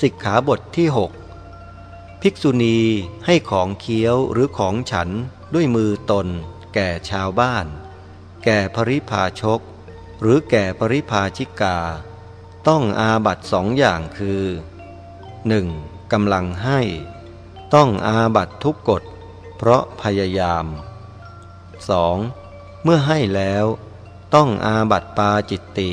สิกขาบทที่ 6 ภิกษุณีให้ของเคี้ยวหรือของฉันด้วยมือตน แก่ชาวบ้าน แก่ภริพาชก หรือแก่ปริพาชิกา ต้องอาบัตสองอย่างคือ 1. กำลังให้ ต้องอาบัตทุกกฎ เพราะพยายาม 2. เมื่อให้แล้ว ต้องอาบัตปาจิตตี